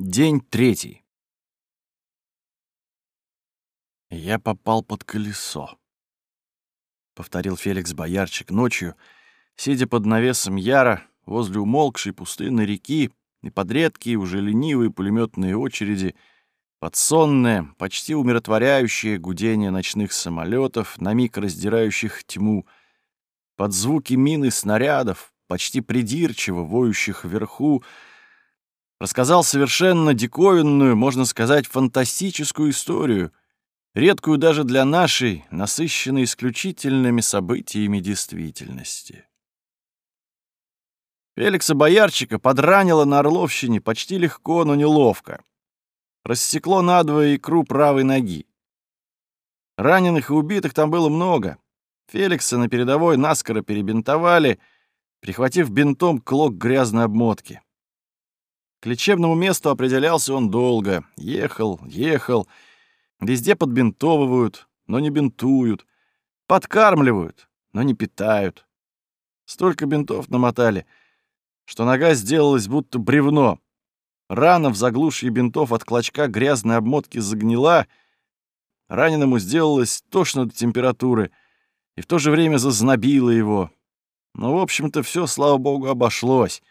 День третий. «Я попал под колесо», — повторил Феликс Боярчик ночью, сидя под навесом Яра возле умолкшей пустынной реки и под редкие, уже ленивые пулеметные очереди, под сонное, почти умиротворяющее гудение ночных самолетов, на миг раздирающих тьму, под звуки мин и снарядов, почти придирчиво воющих вверху, рассказал совершенно диковинную, можно сказать, фантастическую историю, редкую даже для нашей, насыщенной исключительными событиями действительности. Феликса Боярчика подранило на Орловщине почти легко, но неловко. Рассекло надвое икру правой ноги. Раненых и убитых там было много. Феликса на передовой наскоро перебинтовали, прихватив бинтом клок грязной обмотки. К лечебному месту определялся он долго. Ехал, ехал. Везде подбинтовывают, но не бинтуют. Подкармливают, но не питают. Столько бинтов намотали, что нога сделалась будто бревно. Рана в заглушье бинтов от клочка грязной обмотки загнила. Раненому сделалось тошно до температуры и в то же время зазнобило его. Но, в общем-то, все, слава богу, обошлось.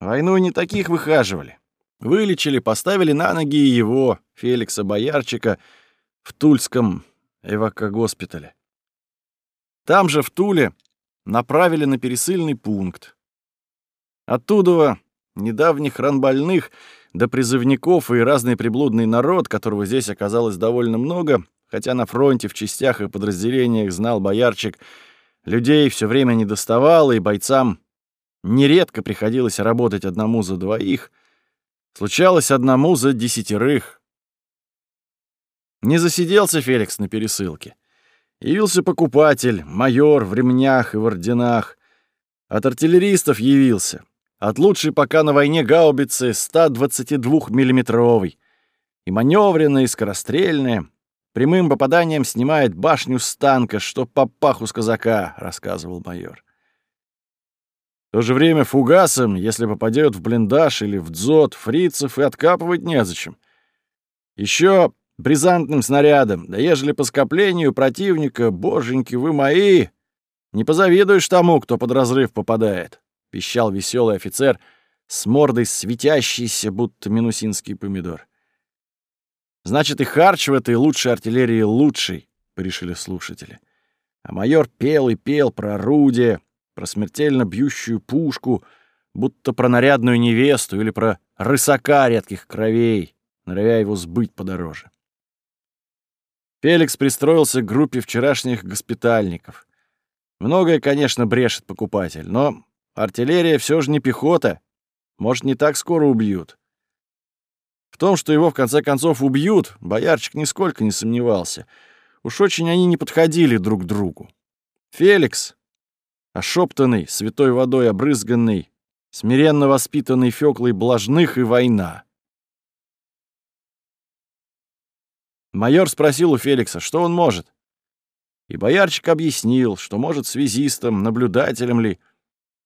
Войну не таких выхаживали. Вылечили, поставили на ноги его, Феликса Боярчика, в Тульском эвакогоспитале. Там же, в Туле, направили на пересыльный пункт. Оттуда недавних ранбольных до призывников и разный приблудный народ, которого здесь оказалось довольно много, хотя на фронте, в частях и подразделениях знал Боярчик, людей все время не доставало, и бойцам Нередко приходилось работать одному за двоих, случалось одному за десятерых. Не засиделся Феликс на пересылке. Явился покупатель, майор в ремнях и в орденах. От артиллеристов явился. От лучшей пока на войне гаубицы 122-миллиметровой. И маневренная, и скорострельная. Прямым попаданием снимает башню с танка, что по паху с казака, рассказывал майор. В то же время фугасом, если попадет в блиндаж или в дзот, фрицев и откапывать незачем. Еще бризантным снарядом, да ежели по скоплению противника, боженьки вы мои, не позавидуешь тому, кто под разрыв попадает, — пищал веселый офицер с мордой светящейся, будто минусинский помидор. Значит, и харч в этой лучшей артиллерии лучший, — решили слушатели. А майор пел и пел про орудие, про смертельно бьющую пушку, будто про нарядную невесту или про рысака редких кровей, норовя его сбыть подороже. Феликс пристроился к группе вчерашних госпитальников. Многое, конечно, брешет покупатель, но артиллерия все же не пехота. Может, не так скоро убьют. В том, что его в конце концов убьют, боярчик нисколько не сомневался. Уж очень они не подходили друг к другу. Феликс, ошептанный, святой водой обрызганный, смиренно воспитанный Фёклой Блажных и война. Майор спросил у Феликса, что он может. И боярчик объяснил, что может связистом, наблюдателем ли,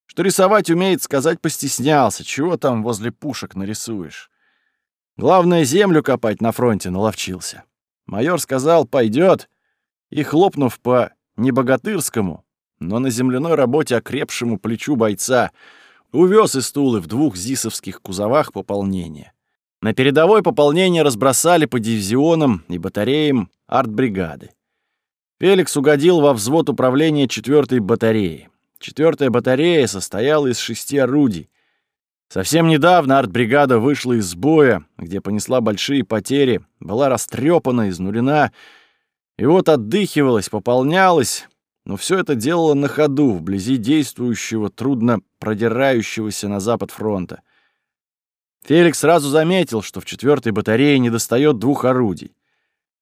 что рисовать умеет, сказать постеснялся, чего там возле пушек нарисуешь. Главное, землю копать на фронте наловчился. Майор сказал «пойдет», и, хлопнув по небогатырскому, но на земляной работе окрепшему плечу бойца увез из Тулы в двух зисовских кузовах пополнение. На передовой пополнение разбросали по дивизионам и батареям артбригады. Феликс угодил во взвод управления 4-й батареи. Четвертая батарея состояла из шести орудий. Совсем недавно артбригада вышла из боя, где понесла большие потери, была растрепана, изнурена, и вот отдыхивалась, пополнялась, но все это делало на ходу, вблизи действующего, трудно продирающегося на запад фронта. Феликс сразу заметил, что в четвертой батарее недостает двух орудий.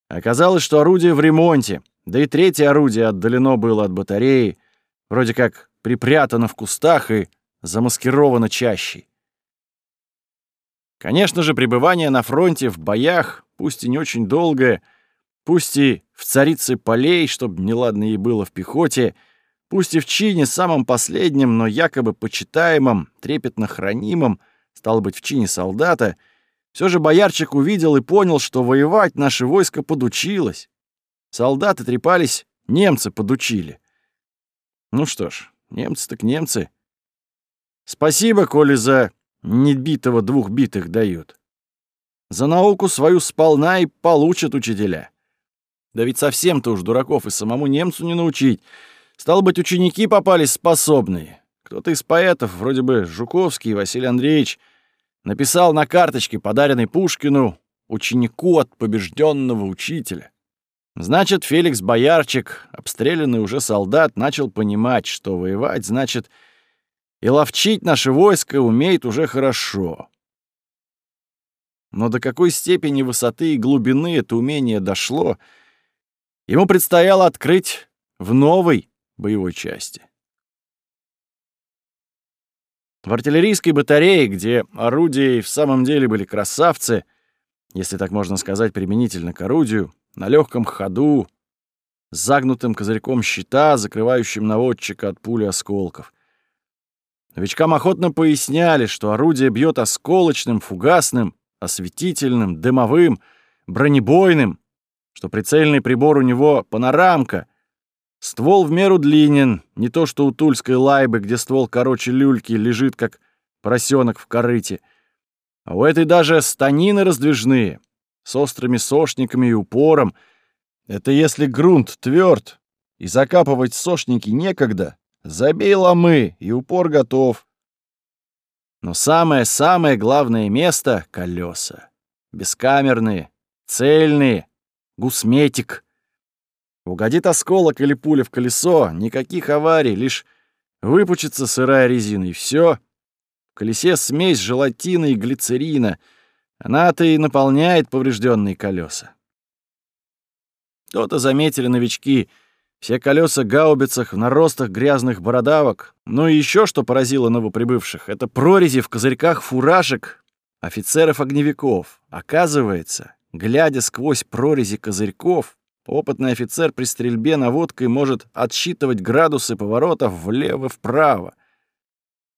Оказалось, что орудие в ремонте, да и третье орудие отдалено было от батареи, вроде как припрятано в кустах и замаскировано чаще. Конечно же, пребывание на фронте в боях, пусть и не очень долгое, Пусть и в царице полей, чтобы неладно ей было в пехоте, пусть и в чине самом последнем, но якобы почитаемом, трепетно хранимом, стало быть, в чине солдата, Все же боярчик увидел и понял, что воевать наше войско подучилось. Солдаты трепались, немцы подучили. Ну что ж, немцы так немцы. Спасибо, коли за небитого двух битых дают. За науку свою сполна и получат учителя. Да ведь совсем-то уж дураков и самому немцу не научить. Стало быть, ученики попались способные. Кто-то из поэтов, вроде бы Жуковский Василий Андреевич, написал на карточке, подаренной Пушкину, ученику от побежденного учителя. Значит, Феликс Боярчик, обстрелянный уже солдат, начал понимать, что воевать значит и ловчить наше войско умеет уже хорошо. Но до какой степени высоты и глубины это умение дошло, ему предстояло открыть в новой боевой части. В артиллерийской батарее, где орудия в самом деле были красавцы, если так можно сказать применительно к орудию, на легком ходу, с загнутым козырьком щита, закрывающим наводчика от пули осколков. Новичкам охотно поясняли, что орудие бьет осколочным, фугасным, осветительным, дымовым, бронебойным, что прицельный прибор у него панорамка, ствол в меру длинен, не то что у тульской лайбы, где ствол короче люльки лежит, как поросенок в корыте, а у этой даже станины раздвижные — с острыми сошниками и упором. Это если грунт тверд, и закапывать сошники некогда, забей ломы, и упор готов. Но самое-самое главное место — колеса. Бескамерные, цельные, гусметик. Угодит осколок или пуля в колесо, никаких аварий, лишь выпучится сырая резина, и все. В колесе смесь желатина и глицерина — она-то и наполняет поврежденные колеса. То-то заметили новички. Все колеса гаубицах в наростах грязных бородавок. Ну и еще что поразило новоприбывших, это прорези в козырьках фуражек офицеров-огневиков. Оказывается, глядя сквозь прорези козырьков, опытный офицер при стрельбе наводкой может отсчитывать градусы поворотов влево-вправо.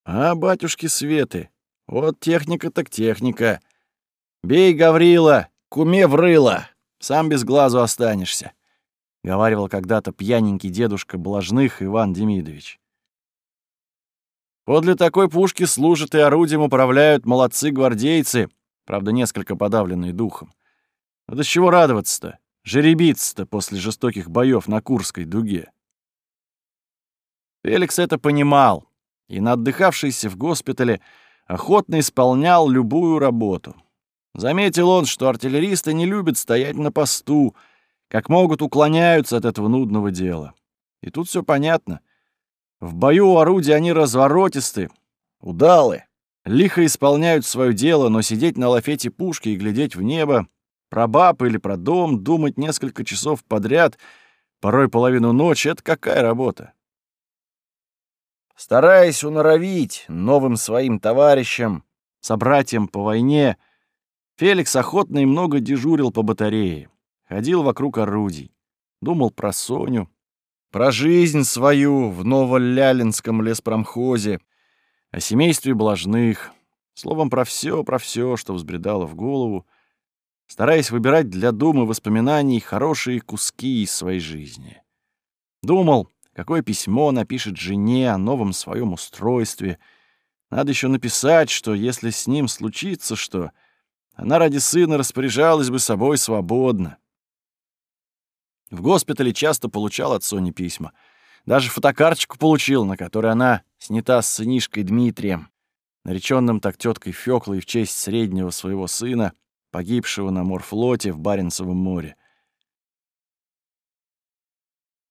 А, батюшки Светы, вот техника так техника. «Бей, Гаврила, куме врыло, сам без глазу останешься», — говаривал когда-то пьяненький дедушка Блажных Иван Демидович. Подле такой пушки служат и орудием управляют молодцы-гвардейцы, правда, несколько подавленные духом. Но до чего радоваться-то, жеребиться-то после жестоких боев на Курской дуге? Феликс это понимал, и на отдыхавшийся в госпитале охотно исполнял любую работу. Заметил он, что артиллеристы не любят стоять на посту, как могут уклоняются от этого нудного дела. И тут все понятно. В бою орудия они разворотисты, удалы, лихо исполняют свое дело, но сидеть на лафете пушки и глядеть в небо, про баб или про дом, думать несколько часов подряд, порой половину ночи — это какая работа? Стараясь уноровить новым своим товарищам, собратьям по войне — Феликс охотно и много дежурил по батарее, ходил вокруг орудий, думал про Соню, про жизнь свою в Новолялинском леспромхозе, о семействе Блажных, словом, про все, про все, что взбредало в голову, стараясь выбирать для думы воспоминаний хорошие куски из своей жизни. Думал, какое письмо напишет жене о новом своем устройстве. Надо еще написать, что если с ним случится что, она ради сына распоряжалась бы собой свободно. В госпитале часто получал от Сони письма. Даже фотокарточку получил, на которой она снята с сынишкой Дмитрием, нареченным так теткой Фёклой в честь среднего своего сына, погибшего на морфлоте в Баренцевом море.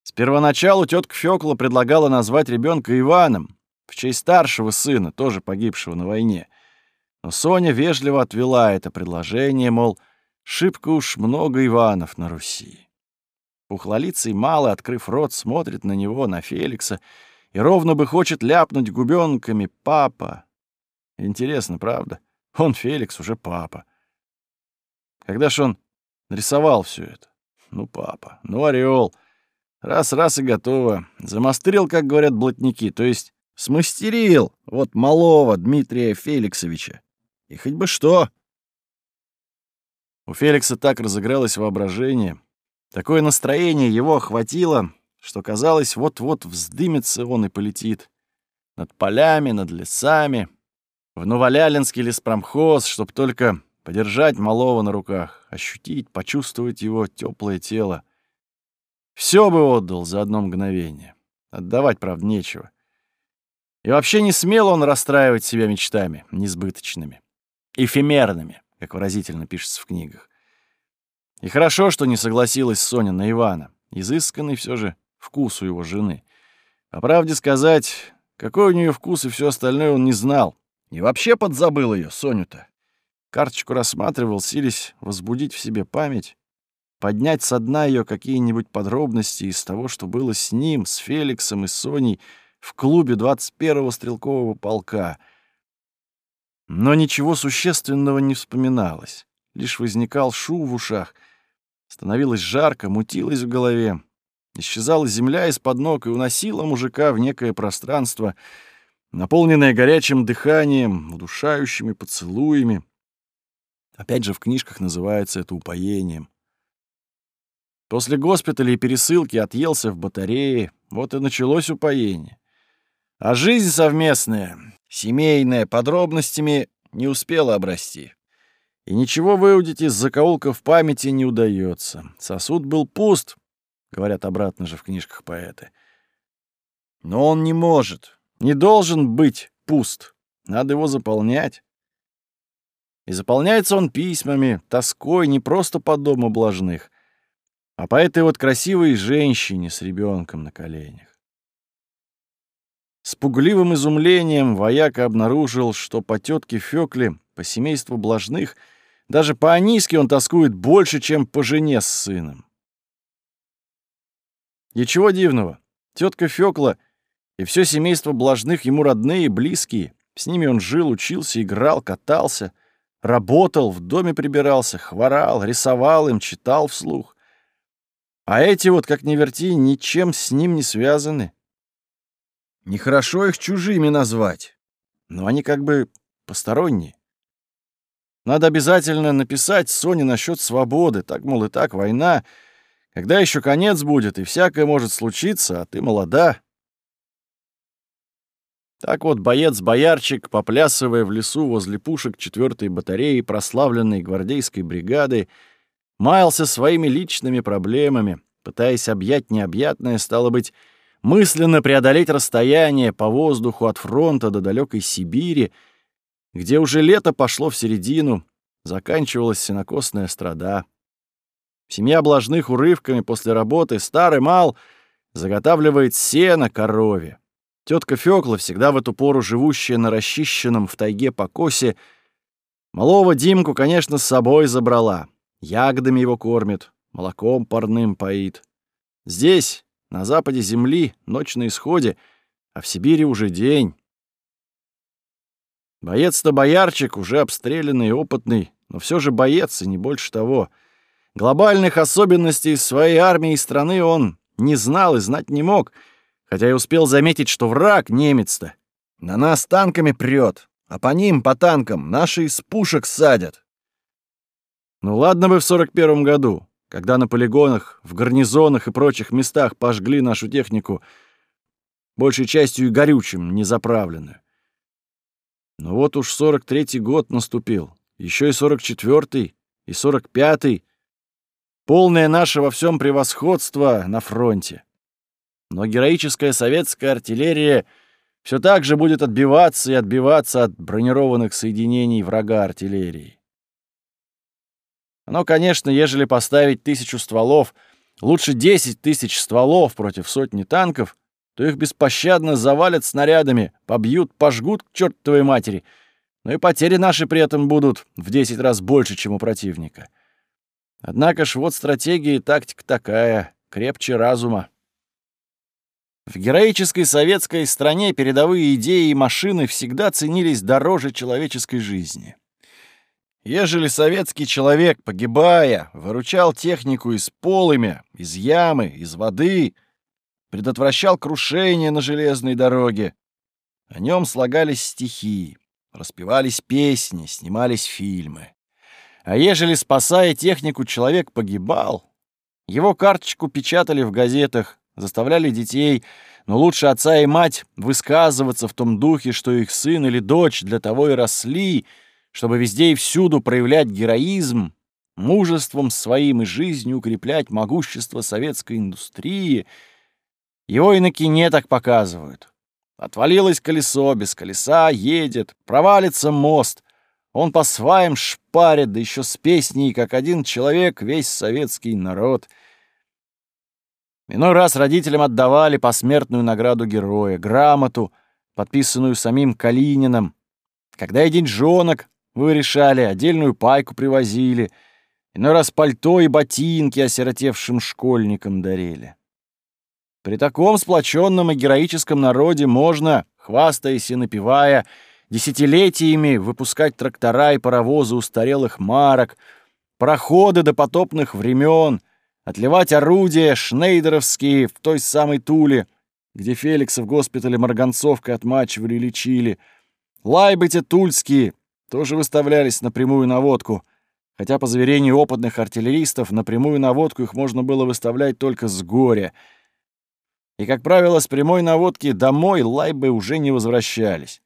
С первоначалу тетка Фёкла предлагала назвать ребенка Иваном, в честь старшего сына, тоже погибшего на войне — но Соня вежливо отвела это предложение, мол, шибко уж много Иванов на Руси. Пухлолицый мало, открыв рот, смотрит на него, на Феликса, и ровно бы хочет ляпнуть губенками «папа». Интересно, правда? Он, Феликс, уже папа. Когда ж он нарисовал все это? Ну, папа, ну, орел. Раз-раз и готово. Замастерил, как говорят блатники, то есть смастерил вот малого Дмитрия Феликсовича. И хоть бы что. У Феликса так разыгралось воображение, такое настроение его охватило, что казалось, вот-вот вздымется он и полетит. Над полями, над лесами, в Новолялинский леспромхоз, чтоб только подержать малого на руках, ощутить, почувствовать его теплое тело. Все бы отдал за одно мгновение. Отдавать, правда, нечего. И вообще не смел он расстраивать себя мечтами несбыточными, эфемерными, как выразительно пишется в книгах. И хорошо, что не согласилась Соня на Ивана, изысканный все же вкус у его жены. По правде сказать, какой у нее вкус и все остальное он не знал. И вообще подзабыл ее, Соню-то. Карточку рассматривал, сились возбудить в себе память, поднять со дна ее какие-нибудь подробности из того, что было с ним, с Феликсом и Соней в клубе 21-го стрелкового полка. Но ничего существенного не вспоминалось. Лишь возникал шум в ушах, становилось жарко, мутилось в голове. Исчезала земля из-под ног и уносила мужика в некое пространство, наполненное горячим дыханием, удушающими поцелуями, Опять же, в книжках называется это упоением. После госпиталя и пересылки отъелся в батарее, вот и началось упоение. А жизнь совместная, семейная, подробностями не успела обрасти. И ничего выудить из закоулков памяти не удается. Сосуд был пуст, говорят обратно же в книжках поэты. Но он не может, не должен быть пуст. Надо его заполнять. И заполняется он письмами, тоской не просто по дому блажных, а по этой вот красивой женщине с ребенком на коленях. С пугливым изумлением вояка обнаружил, что по тетке Фёкле, по семейству блажных, даже по Аниске он тоскует больше, чем по жене с сыном. И чего дивного, тетка Фёкла и все семейство блажных ему родные и близкие, с ними он жил, учился, играл, катался — Работал, в доме прибирался, хворал, рисовал им, читал вслух. А эти вот, как ни верти, ничем с ним не связаны. Нехорошо их чужими назвать, но они как бы посторонние. Надо обязательно написать Соне насчет свободы, так, мол, и так, война. Когда еще конец будет, и всякое может случиться, а ты молода. Так вот, боец-боярчик, поплясывая в лесу возле пушек четвертой батареи прославленной гвардейской бригады, маялся своими личными проблемами, пытаясь объять необъятное, стало быть, мысленно преодолеть расстояние по воздуху от фронта до далекой Сибири, где уже лето пошло в середину, заканчивалась сенокосная страда. Семья блажных урывками после работы, старый мал, заготавливает сено корове. Тетка Фёкла, всегда в эту пору живущая на расчищенном в тайге покосе, малого Димку, конечно, с собой забрала. Ягодами его кормит, молоком парным поит. Здесь, на западе земли, ночь на исходе, а в Сибири уже день. Боец-то боярчик, уже обстрелянный опытный, но все же боец, и не больше того. Глобальных особенностей своей армии и страны он не знал и знать не мог — хотя и успел заметить, что враг, немец-то, на нас танками прет, а по ним, по танкам, наши из пушек садят. Ну ладно бы в сорок первом году, когда на полигонах, в гарнизонах и прочих местах пожгли нашу технику, большей частью и горючим, незаправленную. Но вот уж сорок третий год наступил, еще и сорок четвертый, и сорок пятый, полное наше во всем превосходство на фронте. Но героическая советская артиллерия все так же будет отбиваться и отбиваться от бронированных соединений врага артиллерии. Но, конечно, ежели поставить тысячу стволов, лучше десять тысяч стволов против сотни танков, то их беспощадно завалят снарядами, побьют, пожгут к чертовой матери, но и потери наши при этом будут в десять раз больше, чем у противника. Однако ж вот стратегия и тактика такая, крепче разума. В героической советской стране передовые идеи и машины всегда ценились дороже человеческой жизни. Ежели советский человек, погибая, выручал технику из полымя, из ямы, из воды, предотвращал крушение на железной дороге, о нем слагались стихи, распевались песни, снимались фильмы. А ежели, спасая технику, человек погибал, его карточку печатали в газетах, заставляли детей, но лучше отца и мать высказываться в том духе, что их сын или дочь для того и росли, чтобы везде и всюду проявлять героизм, мужеством своим и жизнью укреплять могущество советской индустрии. Его и на кине так показывают. Отвалилось колесо, без колеса едет, провалится мост. Он по сваям шпарит, да еще с песней, как один человек, весь советский народ. Иной раз родителям отдавали посмертную награду героя, грамоту, подписанную самим Калининым. Когда и деньжонок вы решали, отдельную пайку привозили — Иной раз пальто и ботинки осиротевшим школьникам дарили. При таком сплоченном и героическом народе можно, хвастаясь и напевая, десятилетиями выпускать трактора и паровозы устарелых марок, проходы до потопных времен, отливать орудия шнейдеровские в той самой Туле, где Феликса в госпитале Марганцовкой отмачивали и лечили. Лайбете тульские тоже выставлялись на прямую наводку — хотя, по заверению опытных артиллеристов, напрямую наводку их можно было выставлять только с горя. И, как правило, с прямой наводки домой лайбы уже не возвращались.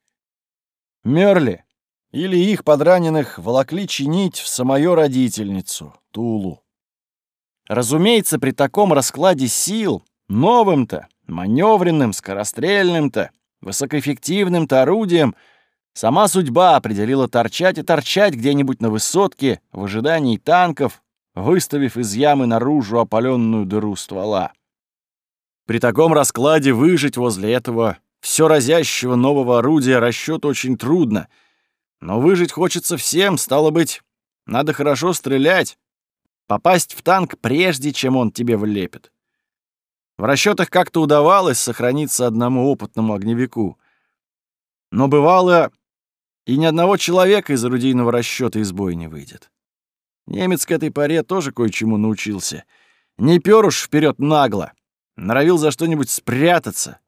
Мерли или их подраненных волокли чинить в самую родительницу, Тулу. Разумеется, при таком раскладе сил, новым-то, маневренным, скорострельным-то, высокоэффективным-то орудием — Сама судьба определила торчать и торчать где-нибудь на высотке в ожидании танков, выставив из ямы наружу опаленную дыру ствола. При таком раскладе выжить возле этого все разящего нового орудия расчет очень трудно. Но выжить хочется всем, стало быть, надо хорошо стрелять, попасть в танк прежде, чем он тебе влепит. В расчетах как-то удавалось сохраниться одному опытному огневику. Но бывало, и ни одного человека из орудийного расчета из боя не выйдет. Немец к этой паре тоже кое-чему научился. Не пёр уж вперед нагло, норовил за что-нибудь спрятаться.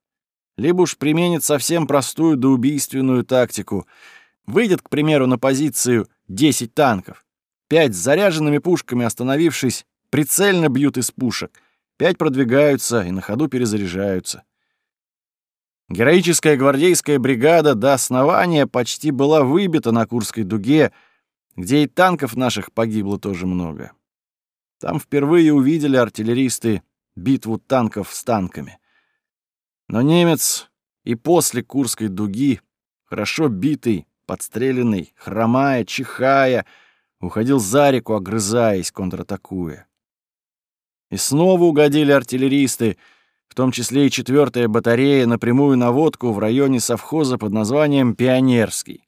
Либо уж применит совсем простую да убийственную тактику. Выйдет, к примеру, на позицию 10 танков. Пять с заряженными пушками, остановившись, прицельно бьют из пушек. Пять продвигаются и на ходу перезаряжаются. Героическая гвардейская бригада до основания почти была выбита на Курской дуге, где и танков наших погибло тоже много. Там впервые увидели артиллеристы битву танков с танками. Но немец и после Курской дуги, хорошо битый, подстреленный, хромая, чихая, уходил за реку, огрызаясь, контратакуя. И снова угодили артиллеристы — в том числе и четвертая батарея на прямую наводку в районе совхоза под названием Пионерский.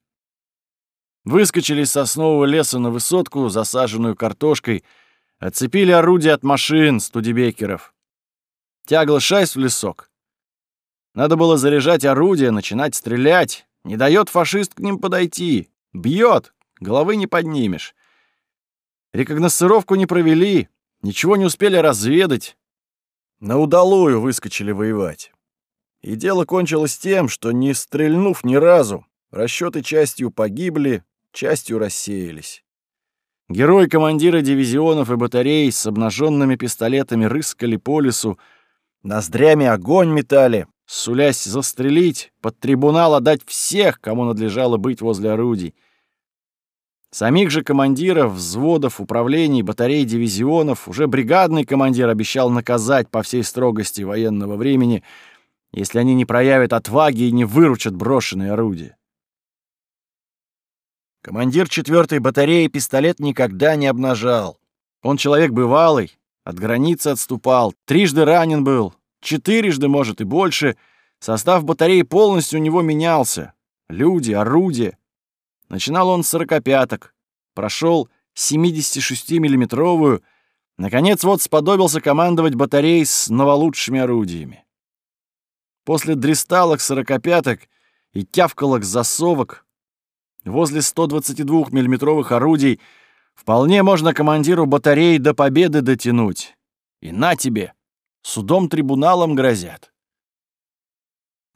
Выскочили из соснового леса на высотку, засаженную картошкой, отцепили орудия от машин студебекеров. Тягло шайс в лесок. Надо было заряжать орудие, начинать стрелять. Не дает фашист к ним подойти. Бьет, головы не поднимешь. Рекогносцировку не провели, ничего не успели разведать. На удалую выскочили воевать. И дело кончилось тем, что, не стрельнув ни разу, расчеты частью погибли, частью рассеялись. Герои-командиры дивизионов и батарей с обнаженными пистолетами рыскали по лесу, ноздрями огонь метали, сулясь застрелить, под трибунал отдать всех, кому надлежало быть возле орудий — Самих же командиров взводов, управлений, батарей, дивизионов уже бригадный командир обещал наказать по всей строгости военного времени, если они не проявят отваги и не выручат брошенные орудия. Командир четвертой батареи пистолет никогда не обнажал. Он человек бывалый, от границы отступал, трижды ранен был, четырежды, может, и больше. Состав батареи полностью у него менялся. Люди, орудия. Начинал он с сорокопяток, прошел 76-миллиметровую, наконец вот сподобился командовать батареей с новолучшими орудиями. После дристалок сорокопяток и тявкалок засовок возле 122 миллиметровых орудий вполне можно командиру батареи до победы дотянуть. И на тебе, судом-трибуналом грозят.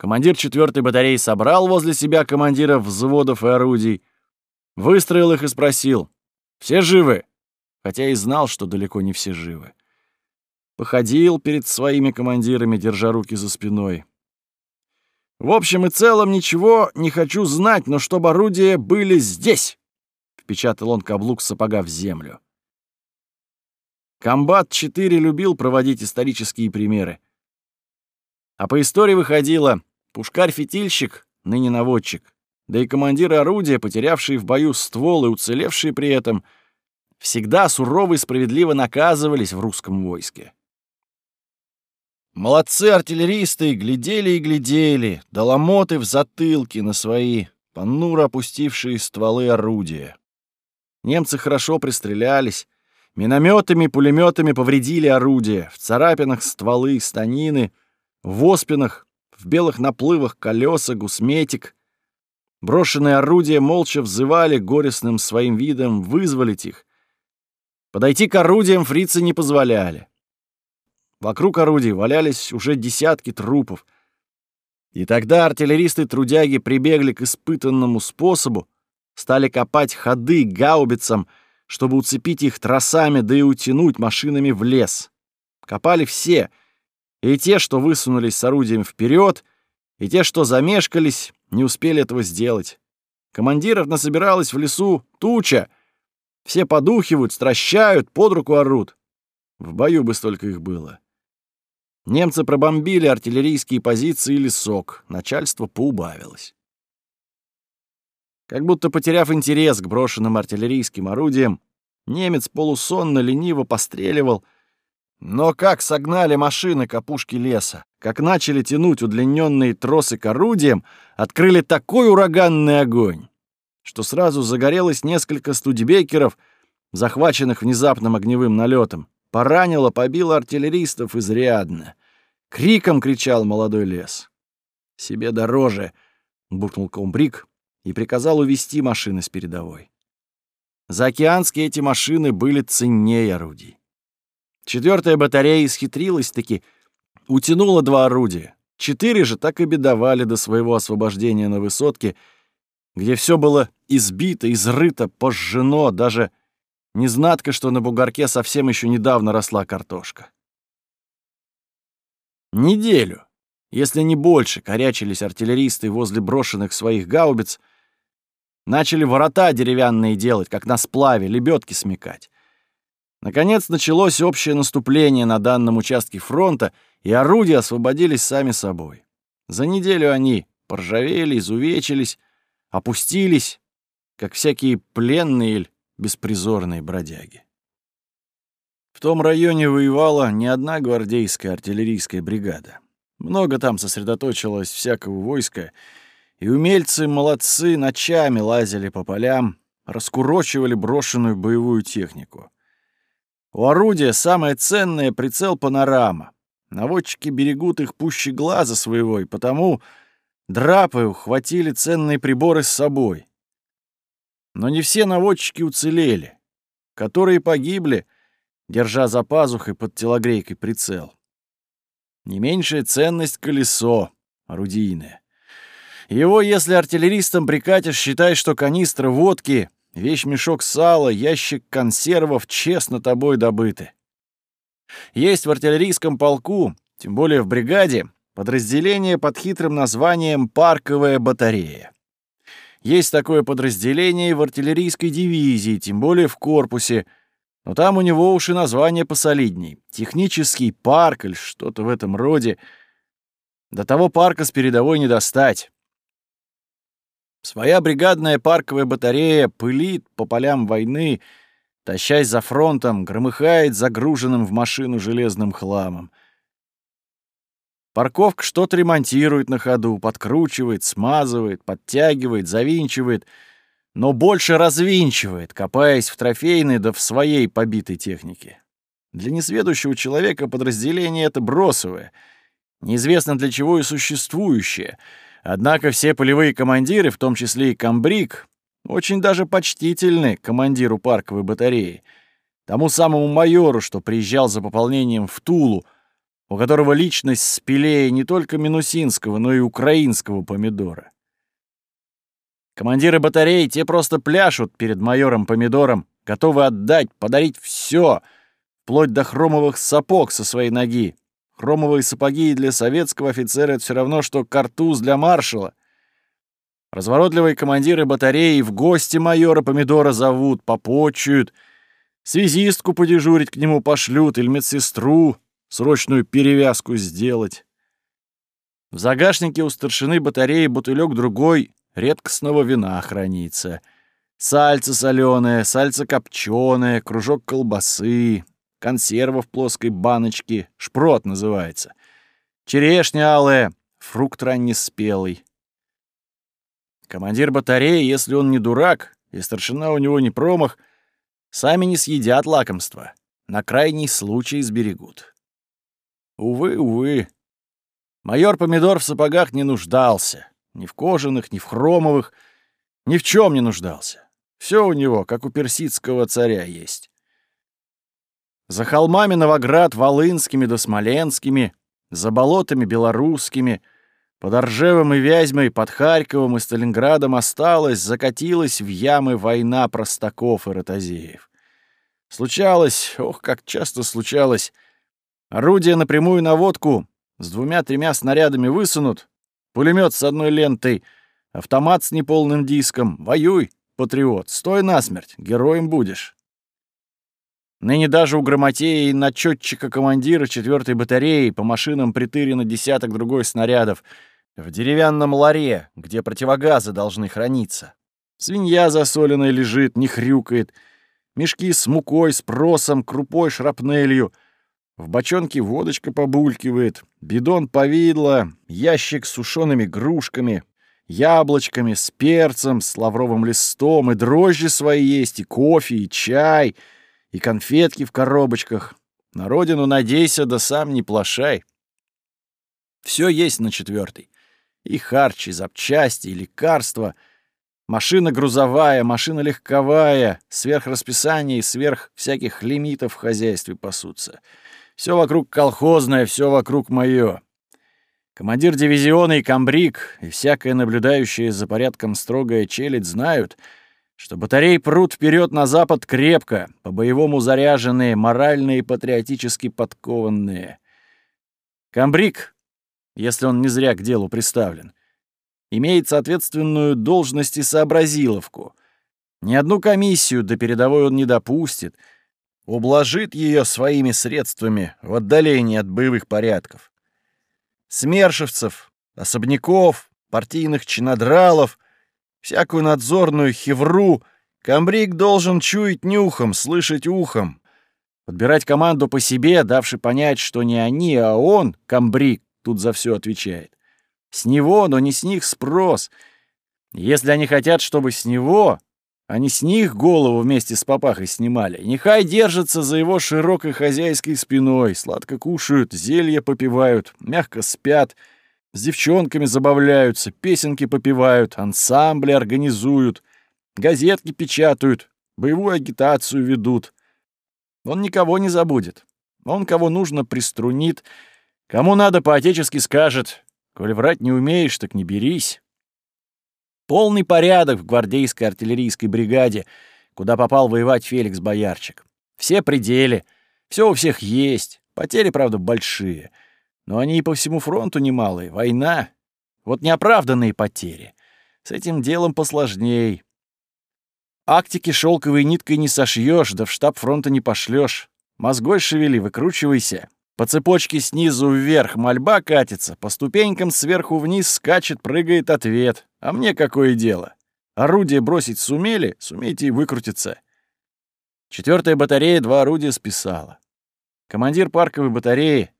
Командир 4-й батареи собрал возле себя командиров взводов и орудий, выстроил их и спросил, Все живы?» Хотя и знал, что далеко не все живы. Походил перед своими командирами, держа руки за спиной. «В общем и целом ничего не хочу знать, но чтобы орудия были здесь!» Впечатал он каблук сапога в землю. Комбат-4 любил проводить исторические примеры. А по истории выходило, пушкарь-фитильщик, ныне наводчик, да и командиры орудия, потерявшие в бою ствол и уцелевшие при этом, всегда сурово и справедливо наказывались в русском войске. Молодцы артиллеристы глядели и глядели, доломоты в затылке на свои понуро опустившие стволы орудия. Немцы хорошо пристрелялись, Минометами, пулеметами повредили орудия, в царапинах стволы, станины, в оспинах, в белых наплывах колеса, гусметик. Брошенные орудия молча взывали горестным своим видом вызволить их. Подойти к орудиям фрицы не позволяли. Вокруг орудий валялись уже десятки трупов. И тогда артиллеристы-трудяги прибегли к испытанному способу, стали копать ходы гаубицам — чтобы уцепить их тросами, да и утянуть машинами в лес. Копали все, и те, что высунулись с орудием вперед, и те, что замешкались, не успели этого сделать. Командиров насобиралось в лесу туча. Все подухивают, стращают, под руку орут. В бою бы столько их было. Немцы пробомбили артиллерийские позиции и лесок. Начальство поубавилось. Как будто потеряв интерес к брошенным артиллерийским орудиям, немец полусонно лениво постреливал. Но как согнали машины к опушке леса, как начали тянуть удлиненные тросы к орудиям, открыли такой ураганный огонь, что сразу загорелось несколько студебекеров, захваченных внезапным огневым налетом. Поранило, побило артиллеристов изрядно. Криком кричал молодой лес. «Себе дороже!» — буркнул комбриг, и приказал увести машины с передовой. Заокеанские эти машины были ценнее орудий. Четвертая батарея исхитрилась-таки, утянула два орудия. Четыре же так и бедовали до своего освобождения на высотке, где все было избито, изрыто, пожжено, даже незнатко, что на бугорке совсем еще недавно росла картошка. Неделю, если не больше, корячились артиллеристы возле брошенных своих гаубиц — Начали ворота деревянные делать, как на сплаве, лебедки смекать. Наконец началось общее наступление на данном участке фронта, и орудия освободились сами собой. За неделю они поржавели, изувечились, опустились, как всякие пленные или беспризорные бродяги. В том районе воевала не одна гвардейская артиллерийская бригада. Много там сосредоточилось всякого войска — и умельцы молодцы ночами лазили по полям, раскурочивали брошенную боевую технику. У орудия самое ценное — прицел панорама. Наводчики берегут их пуще глаза своего, и потому драпы ухватили ценные приборы с собой. Но не все наводчики уцелели. Которые погибли, держа за пазухой под телогрейкой прицел. Не меньшая ценность — колесо орудийное. Его, если артиллеристам прикатишь, считай, что канистра водки, вещь-мешок сала, ящик консервов честно тобой добыты. Есть в артиллерийском полку, тем более в бригаде, подразделение под хитрым названием «Парковая батарея». Есть такое подразделение в артиллерийской дивизии, тем более в корпусе, но там у него уж и название посолидней. Технический парк или что-то в этом роде. До того парка с передовой не достать. Своя бригадная парковая батарея пылит по полям войны, тащась за фронтом, громыхает загруженным в машину железным хламом. Парковка что-то ремонтирует на ходу, подкручивает, смазывает, подтягивает, завинчивает, но больше развинчивает, копаясь в трофейной да в своей побитой технике. Для несведущего человека подразделение это бросовое, неизвестно для чего и существующее — Однако все полевые командиры, в том числе и комбриг, очень даже почтительны командиру парковой батареи, тому самому майору, что приезжал за пополнением в Тулу, у которого личность спелее не только минусинского, но и украинского помидора. Командиры батареи те просто пляшут перед майором Помидором готовы отдать, подарить все, вплоть до хромовых сапог со своей ноги. Хромовые сапоги для советского офицера — это все равно, что картуз для маршала. Разворотливые командиры батареи в гости майора Помидора зовут, попочуют, связистку подежурить к нему пошлют или медсестру срочную перевязку сделать. В загашнике у старшины батареи бутылек другой редкостного вина хранится. Сальце соленое, сальце копченое, кружок колбасы, консерва в плоской баночке, шпрот называется. Черешня алая, фрукт раннеспелый. Командир батареи, если он не дурак, и старшина у него не промах, сами не съедят лакомства, на крайний случай сберегут. Увы, увы, Майор Помидор в сапогах не нуждался. Ни в кожаных, ни в хромовых. Ни в чем не нуждался. Все у него, как у персидского царя, есть. За холмами Новоград Волынскими да Смоленскими, за болотами белорусскими, под Оржевом и Вязьмой, под Харьковом и Сталинградом осталась, закатилась в ямы война простаков и ротозеев. Случалось, ох, как часто случалось, орудие напрямую на водку с двумя-тремя снарядами высунут, пулемет с одной лентой, автомат с неполным диском. Воюй, патриот, стой насмерть, героем будешь. Ныне даже у грамотея и начетчика командира четвертой батареи по машинам притырено десяток другой снарядов в деревянном ларе, где противогазы должны храниться. Свинья засоленная лежит, не хрюкает. Мешки с мукой, с просом, крупой, шрапнелью — в бочонке водочка побулькивает, бидон повидло, ящик с сушеными грушками, яблочками, с перцем, с лавровым листом, и дрожжи свои есть, и кофе, и чай, и конфетки в коробочках. На родину надейся, да сам не плашай. Все есть на четвертый. И харчи, запчасти, и лекарства. Машина грузовая, машина легковая, сверх расписания и сверх всяких лимитов в хозяйстве пасутся. Все вокруг колхозное, все вокруг мое. Командир дивизиона и комбриг, и всякая наблюдающая за порядком строгая челядь знают, что батареи прут вперед на запад крепко, по-боевому заряженные, морально и патриотически подкованные. Комбриг, если он не зря к делу приставлен, имеет соответственную должность и сообразиловку. Ни одну комиссию до передовой он не допустит — ублажит ее своими средствами в отдалении от боевых порядков. Смершевцев, особняков, партийных чинодралов, всякую надзорную хевру комбриг должен чуять нюхом, слышать ухом, подбирать команду по себе, давши понять, что не они, а он, комбриг, тут за все отвечает. С него, но не с них спрос. Если они хотят, чтобы с него, они с них голову вместе с папахой снимали. Нехай держатся за его широкой хозяйской спиной, сладко кушают, зелья попивают, мягко спят, с девчонками забавляются, песенки попивают, ансамбли организуют, газетки печатают, боевую агитацию ведут. Он никого не забудет. Он кого нужно приструнит, кому надо по-отечески скажет. Коли врать не умеешь, так не берись. Полный порядок в гвардейской артиллерийской бригаде, куда попал воевать Феликс Боярчик. Все пределы, все у всех есть. Потери, правда, большие. Но они и по всему фронту немалые. Война. Вот неоправданные потери. С этим делом посложней. Актики шелковой ниткой не сошьешь, да в штаб фронта не пошлешь. Мозгой шевели, выкручивайся. По цепочке снизу вверх мольба катится, по ступенькам сверху вниз скачет, прыгает ответ. А мне какое дело? Орудие бросить сумели, сумейте и выкрутиться. Четвертая батарея два орудия списала. Командир парковой батареи,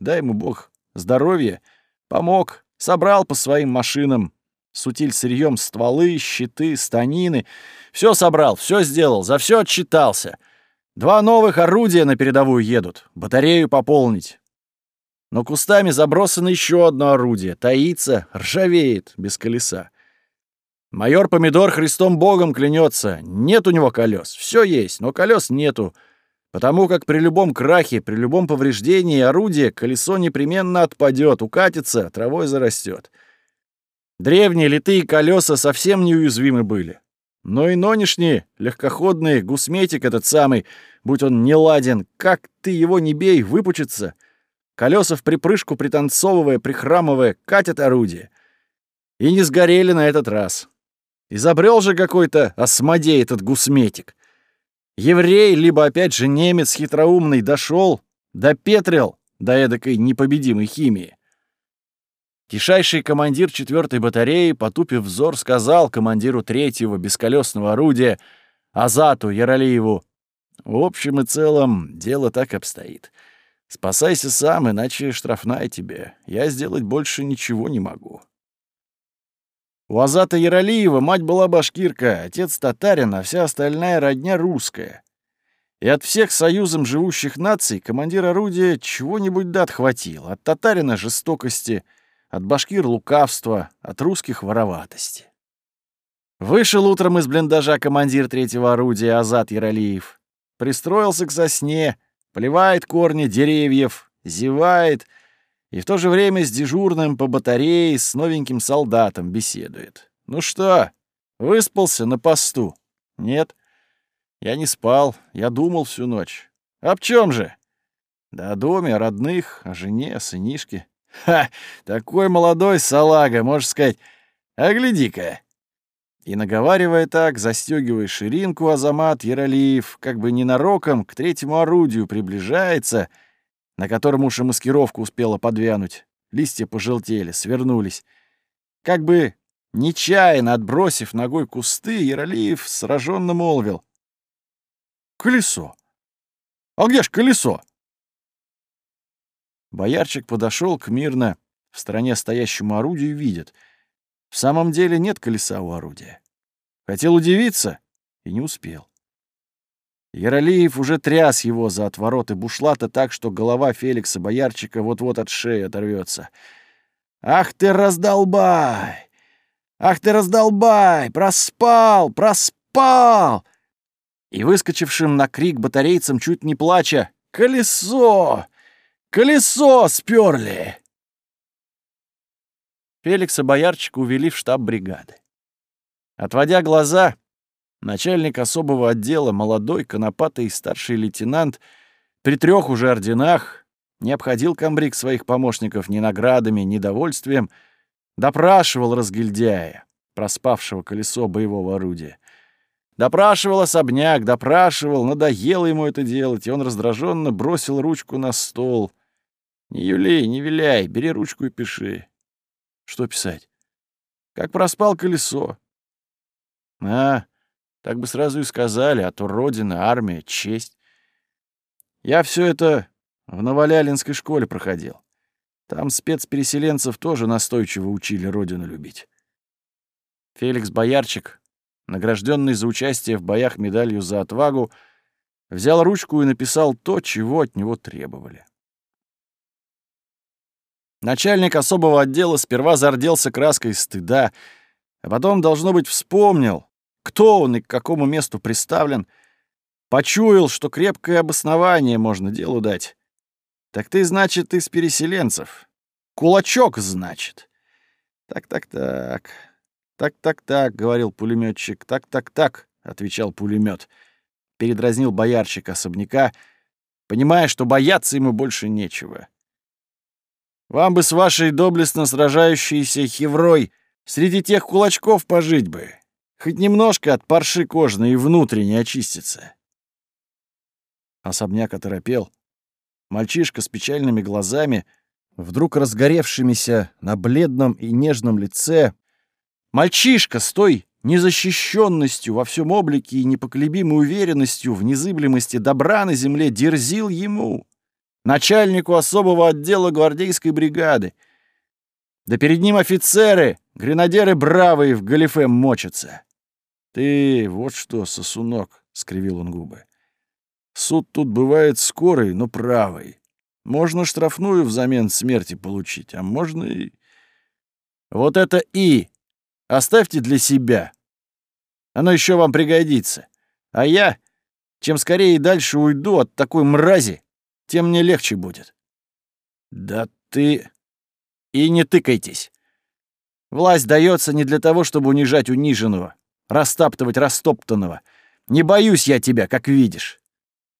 дай ему бог здоровья, помог, собрал по своим машинам, сутиль сырьем стволы, щиты, станины. Все собрал, все сделал, за все отчитался — Два новых орудия на передовую едут. Батарею пополнить. Но кустами забросано еще одно орудие. Таится, ржавеет, без колеса. Майор Помидор Христом Богом клянется. Нет у него колес. Все есть, но колес нету. Потому как при любом крахе, при любом повреждении орудия колесо непременно отпадет, укатится, травой зарастет. Древние литые колеса совсем неуязвимы были. Но и нонешние, легкоходные, гусметик этот самый, будь он не ладен, как ты его не бей, выпучится. Колеса в припрыжку, пританцовывая, прихрамывая, катят орудие. И не сгорели на этот раз. Изобрел же какой-то осмодей этот гусметик. Еврей, либо опять же немец хитроумный, дошел, допетрил до эдакой непобедимой химии. Тишайший командир четвертой батареи, потупив взор, сказал командиру третьего бесколесного орудия Азату Яралиеву, «В общем и целом, дело так обстоит. Спасайся сам, иначе штрафная тебе. Я сделать больше ничего не могу». У Азата Яралиева мать была башкирка, отец татарин, а вся остальная родня русская. И от всех союзом живущих наций командир орудия чего-нибудь да отхватил. От татарина — жестокости — от башкир — лукавства, от русских — вороватости. Вышел утром из блиндажа командир третьего орудия Азат Яралиев. Пристроился к сосне, поливает корни деревьев, зевает и в то же время с дежурным по батарее с новеньким солдатом беседует. «Ну что, выспался на посту?» «Нет, я не спал, я думал всю ночь». «Об чем же?» «Да о доме, о родных, о жене, о сынишке». Ха! Такой молодой салага, можешь сказать. А гляди-ка!» И, наговаривая так, застегивая ширинку, Азамат Яралиев как бы ненароком к третьему орудию приближается, на котором уж и маскировка успела подвянуть. Листья пожелтели, свернулись. Как бы нечаянно отбросив ногой кусты, Яралиев сраженно молвил. «Колесо! А где ж колесо?» Боярчик подошел к мирно в стороне стоящему орудию и видит. В самом деле нет колеса у орудия. Хотел удивиться и не успел. Яролиев уже тряс его за отвороты бушлата так, что голова Феликса Боярчика вот-вот от шеи оторвется. «Ах ты раздолбай! Ах ты раздолбай! Проспал! Проспал!» И выскочившим на крик батарейцам чуть не плача «Колесо! Колесо сперли!» Феликса Боярчика увели в штаб бригады. Отводя глаза, начальник особого отдела, молодой, конопатый старший лейтенант, при трех уже орденах, не обходил комбриг своих помощников ни наградами, ни довольствием, допрашивал разгильдяя, проспавшего колесо боевого орудия. Допрашивал особняк, допрашивал, надоело ему это делать, и он раздраженно бросил ручку на стол — не юлей, не виляй, бери ручку и пиши. Что писать? Как проспал колесо. А, так бы сразу и сказали, а то родина, армия, честь. Я все это в Новолялинской школе проходил. Там спецпереселенцев тоже настойчиво учили родину любить. Феликс Боярчик, награжденный за участие в боях медалью за отвагу, взял ручку и написал то, чего от него требовали. Начальник особого отдела сперва зарделся краской стыда, а потом, должно быть, вспомнил, кто он и к какому месту приставлен, почуял, что крепкое обоснование можно делу дать. Так ты, значит, из переселенцев. Кулачок, значит. Так-так-так. Так-так-так, говорил пулеметчик. Так-так-так, отвечал пулемет. Передразнил боярчик особняка, понимая, что бояться ему больше нечего. Вам бы с вашей доблестно сражающейся хеврой среди тех кулачков пожить бы. Хоть немножко от парши кожной и внутренне очиститься. Особняк оторопел. Мальчишка с печальными глазами, вдруг разгоревшимися на бледном и нежном лице. Мальчишка с той незащищенностью во всем облике и непоколебимой уверенностью в незыблемости добра на земле дерзил ему начальнику особого отдела гвардейской бригады. Да перед ним офицеры, гренадеры бравые в галифе мочатся. Ты вот что, сосунок, — скривил он губы. Суд тут бывает скорый, но правый. Можно штрафную взамен смерти получить, а можно и... Вот это «и» оставьте для себя. Оно еще вам пригодится. А я, чем скорее и дальше уйду от такой мрази, тем мне легче будет. Да ты... И не тыкайтесь. Власть дается не для того, чтобы унижать униженного, растаптывать растоптанного. Не боюсь я тебя, как видишь.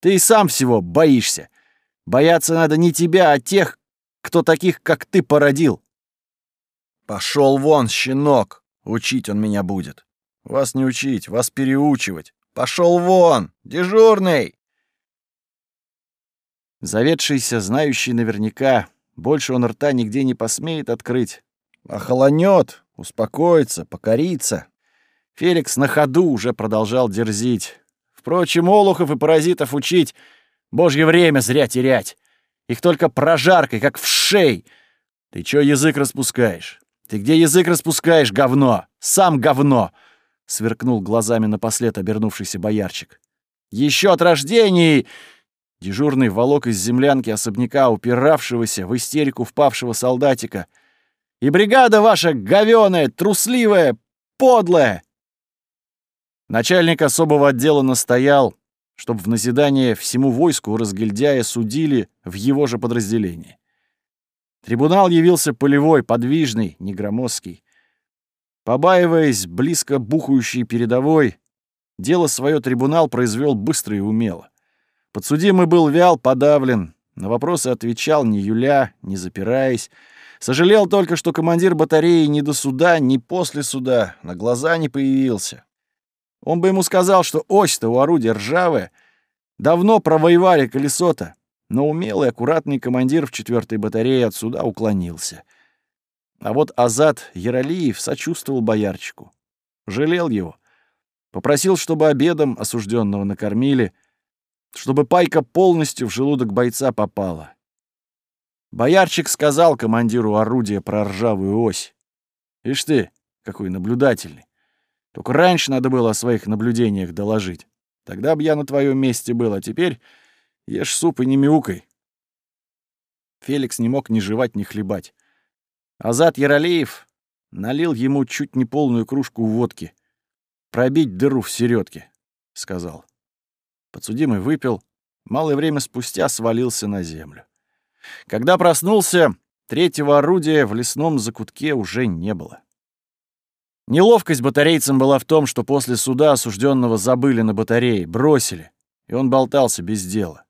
Ты и сам всего боишься. Бояться надо не тебя, а тех, кто таких, как ты, породил. Пошел вон, щенок, учить он меня будет. Вас не учить, вас переучивать. Пошел вон, дежурный. Заведшийся, знающий наверняка, больше он рта нигде не посмеет открыть. Охолонет, успокоится, покорится. Феликс на ходу уже продолжал дерзить. Впрочем, олухов и паразитов учить — божье время зря терять. Их только прожаркой, как в шей. Ты чё язык распускаешь? Ты где язык распускаешь, говно? Сам говно!» Сверкнул глазами напослед обернувшийся боярчик. «Еще от рождения Дежурный волок из землянки особняка, упиравшегося в истерику впавшего солдатика. «И бригада ваша говёная, трусливая, подлая!» Начальник особого отдела настоял, чтобы в назидание всему войску разгильдяя судили в его же подразделении. Трибунал явился полевой, подвижный, негромоздкий. Побаиваясь близко бухающей передовой, дело свое трибунал произвел быстро и умело. Подсудимый был вял, подавлен, на вопросы отвечал не юля, не запираясь. Сожалел только, что командир батареи ни до суда, ни после суда на глаза не появился. Он бы ему сказал, что ось-то у орудия ржавая, давно провоевали колесо-то, но умелый, аккуратный командир в четвертой батарее от суда уклонился. А вот Азат Яралиев сочувствовал боярчику, жалел его, попросил, чтобы обедом осужденного накормили — чтобы пайка полностью в желудок бойца попала. Боярчик сказал командиру орудия про ржавую ось. Ишь ты, какой наблюдательный. Только раньше надо было о своих наблюдениях доложить. Тогда бы я на твоем месте был, а теперь ешь суп и не мяукай. Феликс не мог ни жевать, ни хлебать. Азат Яролеев налил ему чуть не полную кружку водки. «Пробить дыру в середке», — сказал. Подсудимый выпил, малое время спустя свалился на землю. Когда проснулся, третьего орудия в лесном закутке уже не было. Неловкость батарейцам была в том, что после суда осужденного забыли на батарее, бросили, и он болтался без дела.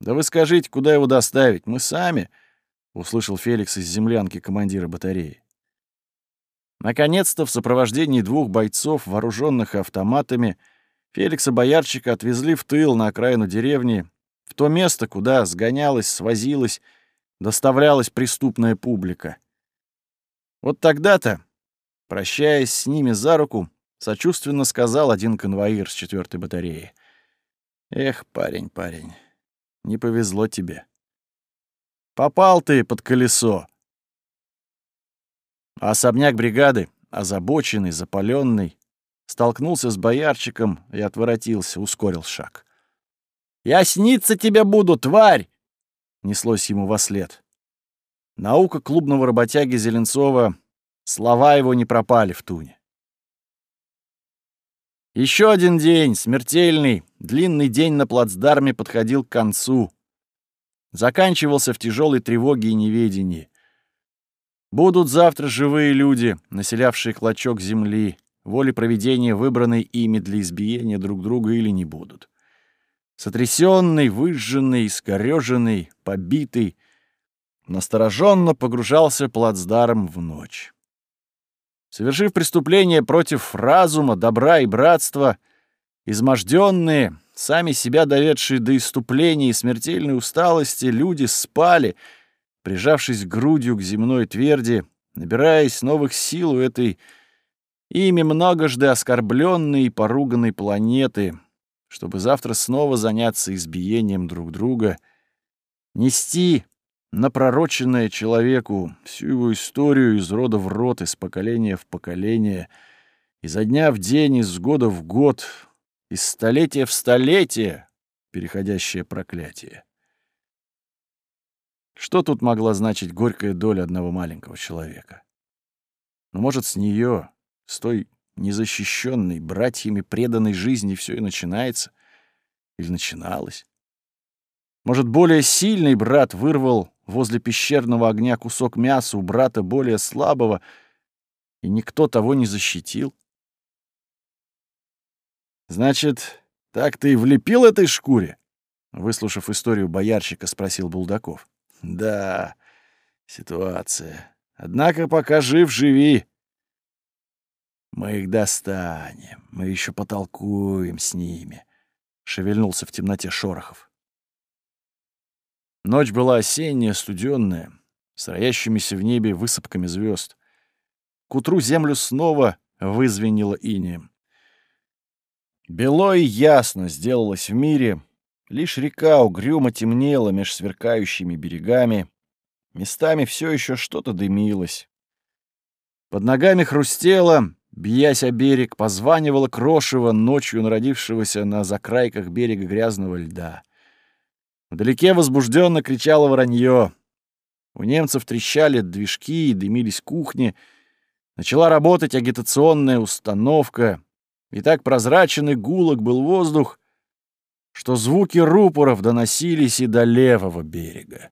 «Да вы скажите, куда его доставить? Мы сами», — услышал Феликс из землянки командира батареи. Наконец-то в сопровождении двух бойцов, вооруженных автоматами, — Феликса Боярчика отвезли в тыл на окраину деревни, в то место, куда сгонялась, свозилась, доставлялась преступная публика. Вот тогда-то, прощаясь с ними за руку, сочувственно сказал один конвоир с четвертой батареи. «Эх, парень, парень, не повезло тебе. Попал ты под колесо». А особняк бригады, озабоченный, запаленный, столкнулся с боярчиком и отворотился, ускорил шаг. «Я сниться тебе буду, тварь!» — неслось ему во след. Наука клубного работяги Зеленцова, слова его не пропали в туне. Еще один день, смертельный, длинный день на плацдарме подходил к концу. Заканчивался в тяжелой тревоге и неведении. Будут завтра живые люди, населявшие клочок земли воли проведения выбранной ими для избиения друг друга или не будут. Сотрясенный, выжженный, скореженный, побитый, настороженно погружался плацдарм в ночь. Совершив преступление против разума, добра и братства, изможденные, сами себя доведшие до иступления и смертельной усталости, люди спали, прижавшись грудью к земной тверди, набираясь новых сил у этой ими многожды оскорбленной и поруганной планеты, чтобы завтра снова заняться избиением друг друга, нести напророченное человеку всю его историю из рода в род, из поколения в поколение, изо дня в день, из года в год, из столетия в столетие, переходящее проклятие. Что тут могла значить горькая доля одного маленького человека? Но, ну, может, с нее с той незащищенной, братьями преданной жизни все и начинается. Или начиналось. Может, более сильный брат вырвал возле пещерного огня кусок мяса у брата более слабого, и никто того не защитил? Значит, так ты и влепил этой шкуре? Выслушав историю боярщика, спросил Булдаков. Да, ситуация. Однако пока жив, живи. Мы их достанем, мы еще потолкуем с ними. Шевельнулся в темноте Шорохов. Ночь была осенняя, студенная, с роящимися в небе высыпками звезд. К утру землю снова вызвенело инеем. Бело и ясно сделалось в мире, лишь река угрюмо темнела меж сверкающими берегами, местами все еще что-то дымилось. Под ногами хрустело, биясь о берег, позванивало крошево ночью народившегося на закрайках берега грязного льда. Вдалеке возбужденно кричало воронье. У немцев трещали движки и дымились кухни. Начала работать агитационная установка. И так прозрачен и гулок был воздух, что звуки рупоров доносились и до левого берега.